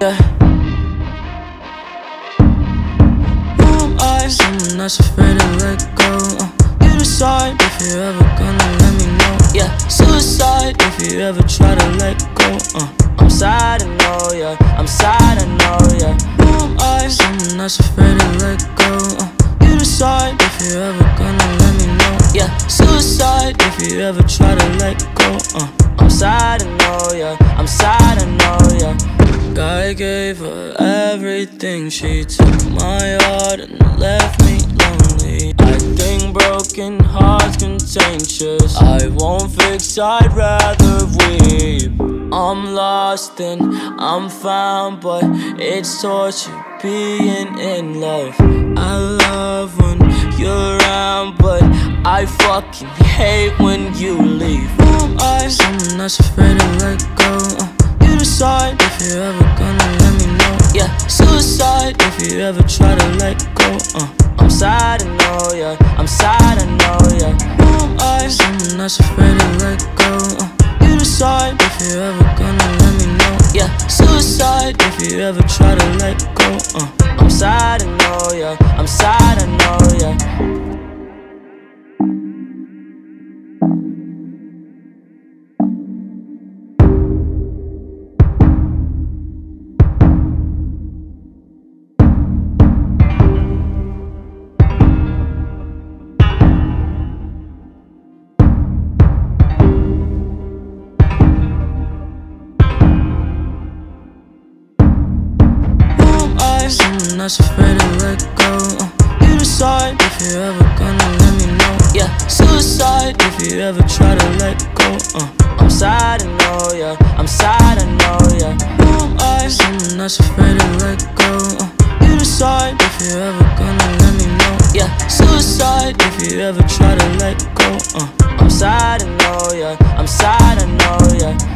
Yeah. Who am I? Someone that's afraid to let go. Uh, you decide if you're ever gonna let me know. Yeah, suicide if you ever try to let go. Uh, I'm sad, I know, yeah. I'm sad, I know, yeah. Who am I? Someone that's afraid to let go. Uh, you decide if you're ever gonna let me know. Yeah, suicide if you ever try to let go. Uh, I'm sad, I know, yeah. I'm sad, I know, yeah. I gave her everything. She took my heart and left me lonely. I think broken hearts contagious. I won't fix, I'd rather weep. I'm lost and I'm found, but it's torture being in love. I love when you're around, but I fucking hate when you leave. Who am I? Someone that's afraid to let go. You decide if you're ever gonna let me know. Yeah, suicide if you ever try to let go. Uh, I'm sad, I know, yeah. I'm sad, I know, yeah. Who am I? Someone that's afraid to let go. Uh, you decide if you're ever gonna let me know. Yeah, suicide if you ever try to let go. Uh, I'm sad, I know, yeah. I'm sad, Someone that's afraid to let go. Uh, you decide if you're ever gonna let me know. Yeah, suicide if you ever try to let go. Uh, I'm sad, I know, yeah. I'm sad, I know, yeah. Who am I? Someone that's afraid to let go. Uh, you decide if you're ever gonna let me know. Yeah, suicide if you ever try to let go. Uh, I'm sad, I know, yeah. I'm sad, I know, yeah.